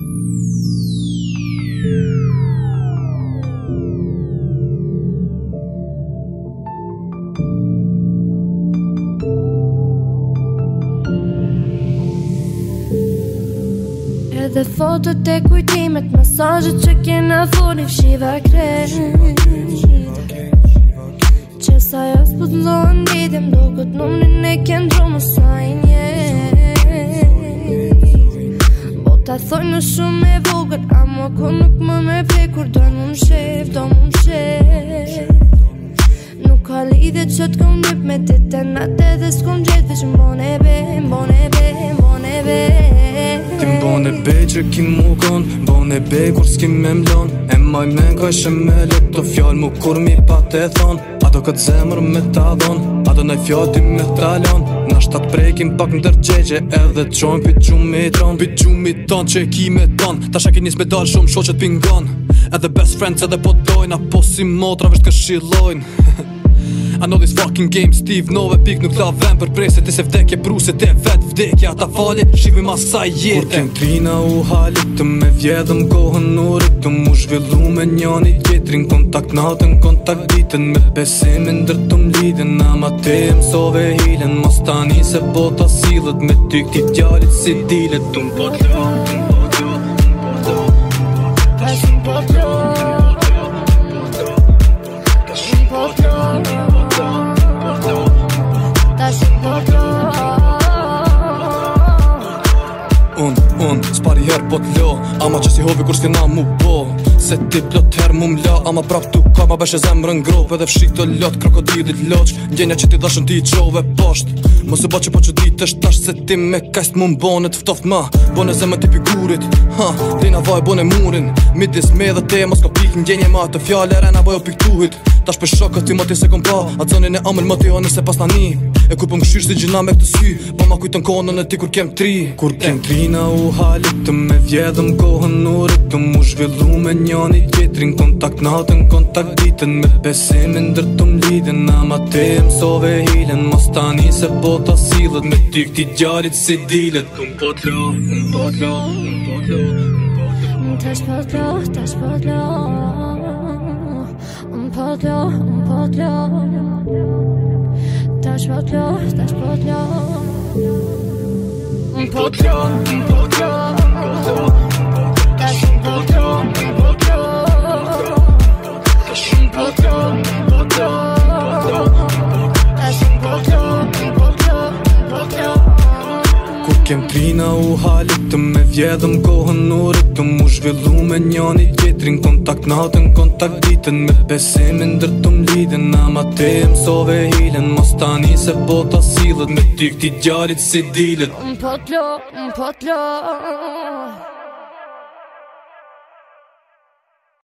Edhe fotot e kujtimet, masajët që kena funi Shiva kre Qesa jas pëtë po ndohën didim Do këtë numrin e kendru më sajnje Ta thoj në shumë e vogër A më ko nuk më me pe Kur do në më shef, do më shef Nuk ka lidhe që të kom njëp Me të të natë dhe s'kom gjithë Vesh më e be, m'bon e be, m'bon e be Ti m'bon e be që ki më konë m'bon e be kur s'kim me më E maj men ka ishe me letë Të fjalë më kur mi pa të thonë ato këtë zemër me ta adonë Ato në fjotin me talon Na shtat prekin pak në tërgjegje Edhe të qojnë pëj qumë ton Pëj ton që e ki me ton Ta shakin njës me dal shumë shoqet pingon Edhe best friends edhe po dojnë Apo si motra vështë këshilojnë I know this fucking game Steve Nove pik nuk ta vem për preset Ese vdekje pruset e vet vdekja ta fali Shqipi mas sa jetë Kur kem trina u halitëm me vjedëm kohën nore Të U zhvillu me njani tjetrin kontakt natën kontakt ditën Me pesimin dërtëm lidin mliden ma te e sove hilen Mos tani se bota silët Me ty këti t'jarit si dilet Të më po të lo, të më po të lo, të më Unë, unë, s'pari herë po t'lo Ama që si hovi kur s'kina mu bo Se ti plot herë mu m'la Ama prap tu ka ma beshe zemrë n'grope Dhe fshik të lot, krokodilit loq Gjenja që ti dashën ti qove posht Mos se bo që po që ditë është tash Se ti me kajst mu m'bonet Ftoft ma, bone zemë t'i pigurit Ha, dina vaj bone murin Midis me dhe te mos ka pik Ngjenje ma të fjallere na bojo piktuhit Tash për shokët ti moti se kom pa A të zonin e amel më të jo nëse pas nani E ku pëm po këshyrë si gjina me këtë sy Pa po ma kujtën konën e ti kur kem tri Kur kem e. tri na u halitëm Me vjedhëm kohën në rritëm U zhvillu me i tjetrin Kontakt natën, kontakt ditën Me besim e ndërtëm lidin A ma te e mësove hilen Mos tani se po të asilët Me ty këti gjarit si dilet Kom po të lo, kom po të lo, po të lo po Tash po të lo, tash po të lo M'po t'lo, m'po Tash po t'lo, tash po t'lo M'po t'lo, m'po t'lo Tash m'po t'lo, m'po t'lo Tash m'po t'lo, m'po t'lo Tash m'po t'lo, kem tri në me vjedëm kohën u rëtëm zhvillu me njoni tjetrin Kontakt natën, kontakt ditën Me besim e ndërtum lidin Ama te e mësove hilen Mos tani se po ta silët Me ty këti gjarit si dilët Më potlo, më potlo